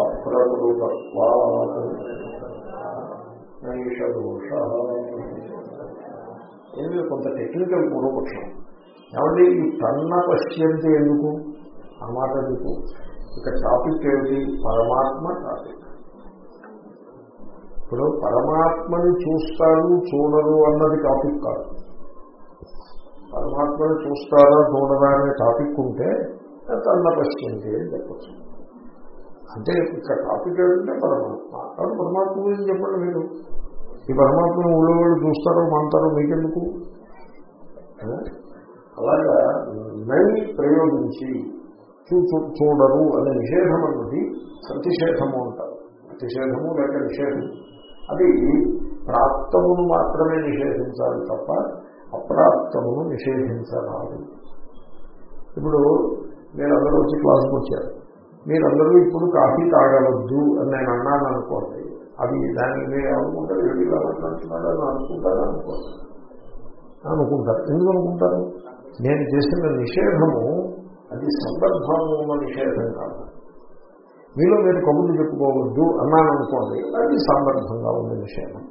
S1: అప్రకృతత్వాత్ నైష దోష ఇది కొంత టెక్నికల్ పూర్వపక్షం? ఏమంటే ఈ తన్న పశ్యంతి ఎందుకు? ఆ మాట ఎందుకు? ఇక టాపిక్ ఏమిటి? పరమాత్మ టాపిక్ ఇప్పుడు పరమాత్మని చూస్తారు చూడరు అన్నది టాపిక్ కాదు. పరమాత్మని చూస్తారా చూడరా అనే టాపిక్ ఉంటే తన్న పశ్యంతి అని చెప్పచ్చు. అంటే ఇక్కడ టాపిక్ ఏంటంటే పరమాత్మ. కాబట్టి పరమాత్మ గురించి చెప్పండి మీరు. ఈ పరమాత్మను ఊళ్ళో వాళ్ళు చూస్తారో మంటారో మీకెందుకు? అలాగా నై ప్రయోగించి చూ చూడరు అనే నిషేధం అన్నది ప్రతిషేధము అంటారు. ప్రతిషేధము లేక నిషేధం. అది ప్రాప్తమును మాత్రమే నిషేధించాలి తప్ప అప్రాప్తమును నిషేధించరాదు. ఇప్పుడు మీరందరూ వచ్చి క్లాసుకు వచ్చారు మీరందరూ ఇప్పుడు కాఫీ తాగవద్దు అని నేను అన్నాను అనుకోండి అది దాన్ని మీరు ఏమనుకుంటారు ఏమి కావాలంటున్నాడు అని అనుకుంటారా అనుకోండి అనుకుంటారు. ఎందుకు అనుకుంటారు? నేను చేసిన నిషేధము అది సందర్భము ఉన్న నిషేధం కాదు. మీలో మీరు కబుర్లు చెప్పుకోవద్దు అన్నాను అనుకోండి అది సందర్భంగా ఉన్న నిషేధం.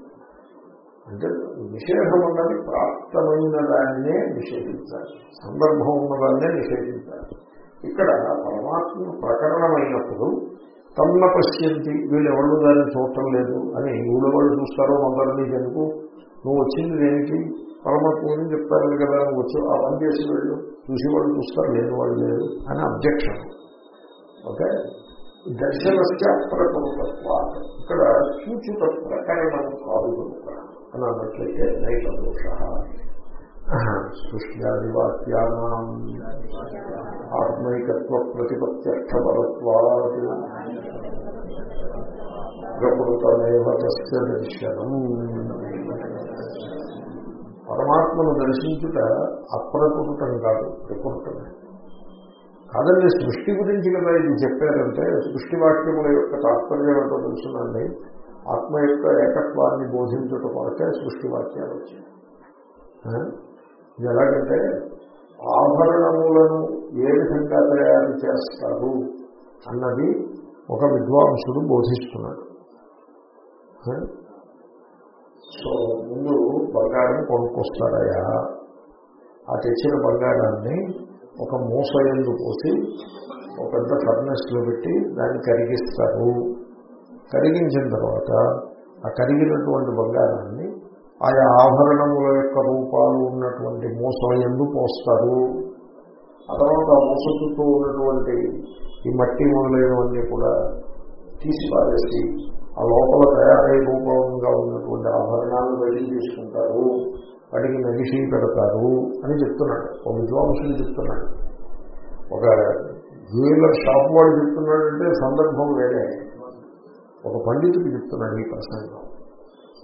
S1: అంటే నిషేధం అన్నది ప్రాప్తమైన దాన్నే నిషేధించాలి. సందర్భం ఉన్నదాన్నే నిషేధించాలి. ఇక్కడ పరమాత్మ ప్రకరణమైనప్పుడు తమ్మ పశ్యంతి వీళ్ళు ఎవరు దాన్ని చూడటం లేదు అని ఊళ్ళో వాళ్ళు చూస్తారో అందరినీ ఎందుకు? నువ్వు వచ్చింది దేనికి పరమాత్మ గురించి చెప్తారు కదా? నువ్వు వచ్చి ఆ పని చేసి వెళ్ళు. చూసి వాళ్ళు చూస్తారు లేని వాళ్ళు లేదు అని అబ్జెక్షన్. ఓకే? దర్శనస్య అప్రకృతత్వ ఇక్కడ సూచిత ప్రకరణం కాదు కనుక అని అన్నట్లయితే నైష దోష. సృష్ట్యాదివాక్యానం ఆత్మైకత్వ ప్రతిపత్యర్థపరత్వాత్ ప్రకృతమేవ తస్య దర్శనం. పరమాత్మను దర్శించుట అప్రకృతం కాదు ప్రకృతమే. కాదండి సృష్టి గురించి కదా ఇది చెప్పారంటే సృష్టి వాక్యముల యొక్క తాత్పర్యం ఏంటో తెలుసునండి. ఆత్మ యొక్క ఏకత్వాన్ని బోధించుట కొరకే సృష్టి వాక్యాలు వచ్చాయి. ఇది ఎలాగంటే ఆభరణములను ఏ విధంగా తయారు చేస్తారు అన్నది ఒక విద్వాంసుడు బోధిస్తున్నాడు. సో ముందు బంగారం కొనుక్కొస్తారయా ఆ తెచ్చిన బంగారాన్ని ఒక మూసయందు పోసి ఒక పెద్ద ఫర్నెస్లో పెట్టి దాన్ని కరిగిస్తారు. కరిగించిన తర్వాత ఆ కరిగినటువంటి బంగారాన్ని ఆయా ఆభరణముల యొక్క రూపాలు ఉన్నటువంటి మూసయందు పోస్తారు. ఆ తర్వాత ఆ మూస చుట్టూ ఉన్నటువంటి ఈ మట్టి మొదలైనవన్నీ కూడా తీసి పారేసి ఆ లోపల తయారై రూపంగా ఉన్నటువంటి ఆభరణాలను వెళ్ళి తీసుకుంటారు వాటికి నగిసి పెడతారు అని చెప్తున్నాడు. ఒక విద్వాంసుడు చెప్తున్నాడు. ఒక జ్యువెలర్ షాప్ వాడు చెప్తున్నాడంటే సందర్భం వేరే. ఒక పండితుడు చెప్తున్నాడు ఈ ప్రసంగం.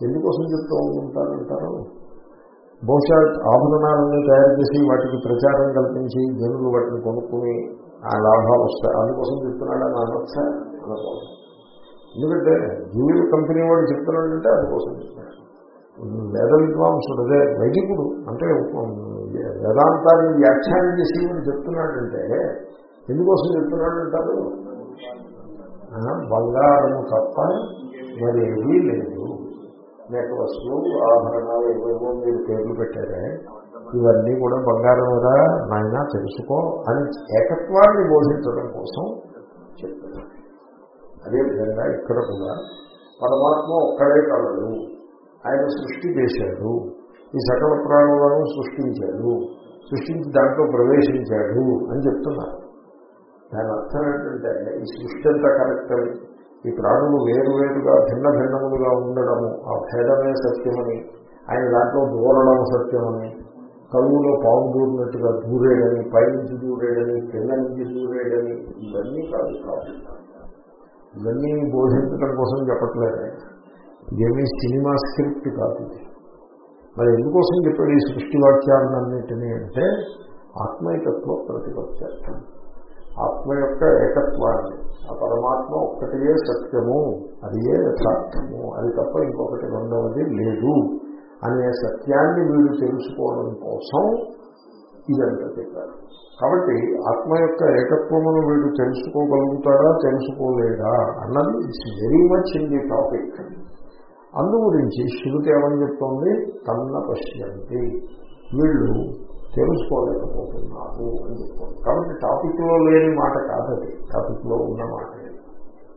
S1: ఎందుకోసం చెప్తూ ఉంటారంటారు బహుశా ఆభరణాలన్నీ తయారు చేసి వాటికి ప్రచారం కల్పించి జనులు వాటిని కొనుక్కుని ఆ లాభాలు వస్తాయి. అందుకోసం చెప్తున్నాడని అనొచ్చా అనకూడదు ఎందుకంటే జ్యువెల్ కంపెనీ వాడు చెప్తున్నాడంటే అందుకోసం చెప్తున్నాడు. వేద విద్వాంసుడు అదే వైదికుడు అంటే వేదాంతాన్ని వ్యాఖ్యానం చేసి వాడు చెప్తున్నాడంటే ఎందుకోసం చెప్తున్నాడంటారు బంగారం తప్ప మరి ఏమీ లేదు నెక్లెస్లు ఆభరణాలు ఏవేవో మీరు పేర్లు పెట్టారే ఇవన్నీ కూడా బంగారం కదా నాయన తెలుసుకో అని ఏకత్వాన్ని బోధించడం కోసం చెప్తున్నాడు అదేవిధంగా ఇక్కడ కూడా పరమాత్మ ఒక్కడే కలడు ఆయన సృష్టి చేశాడు. ఈ సకల ప్రాణులను సృష్టించాడు. సృష్టించి దాంట్లో ప్రవేశించాడు అని చెప్తున్నారు. దాని అర్థం ఏంటంటే ఈ సృష్టి అంతా కరెక్ట్ అని ఈ ప్రాణులు వేరువేరుగా భిన్న భిన్నములుగా ఉండడము ఆ భేదమే సత్యమని ఆయన దాంట్లో దూరడం సత్యమని కలువులో పాము దూరినట్టుగా దూరేడని పైనుంచి దూరేడని కింద నుంచి దూరేడని ఇవన్నీ కాదు కాదు. ఇవన్నీ బోధించడం కోసం చెప్పట్లేదే. ఇదేమీ సినిమా స్క్రిప్ట్ కాదు మరి ఎందుకోసం చెప్పాడు ఈ సృష్టి వాక్యాలన్నింటినీ అంటే ఆత్మైకత్వ ప్రతిపక్షార్థం ఆత్మ యొక్క ఏకత్వాన్ని ఆ పరమాత్మ ఒక్కటియే సత్యము అది ఏ యథార్థము అది తప్ప ఇంకొకటి రెండవది లేదు అనే సత్యాన్ని వీడు తెలుసుకోవడం కోసం ఇదంతా చెప్పారు. కాబట్టి ఆత్మ యొక్క ఏకత్వమును వీడు తెలుసుకోగలుగుతాడా తెలుసుకోలేడా అన్నది it's very much in the topic అందు గురించి శృతి ఏమని చెప్తోంది? తన్న పశ్యంతి. వీళ్ళు తెలుసుకోలేకపోతున్నారు అని చెప్తుంది కాబట్టి టాపిక్లో లేని మాట కాదది. టాపిక్లో ఉన్న మాట.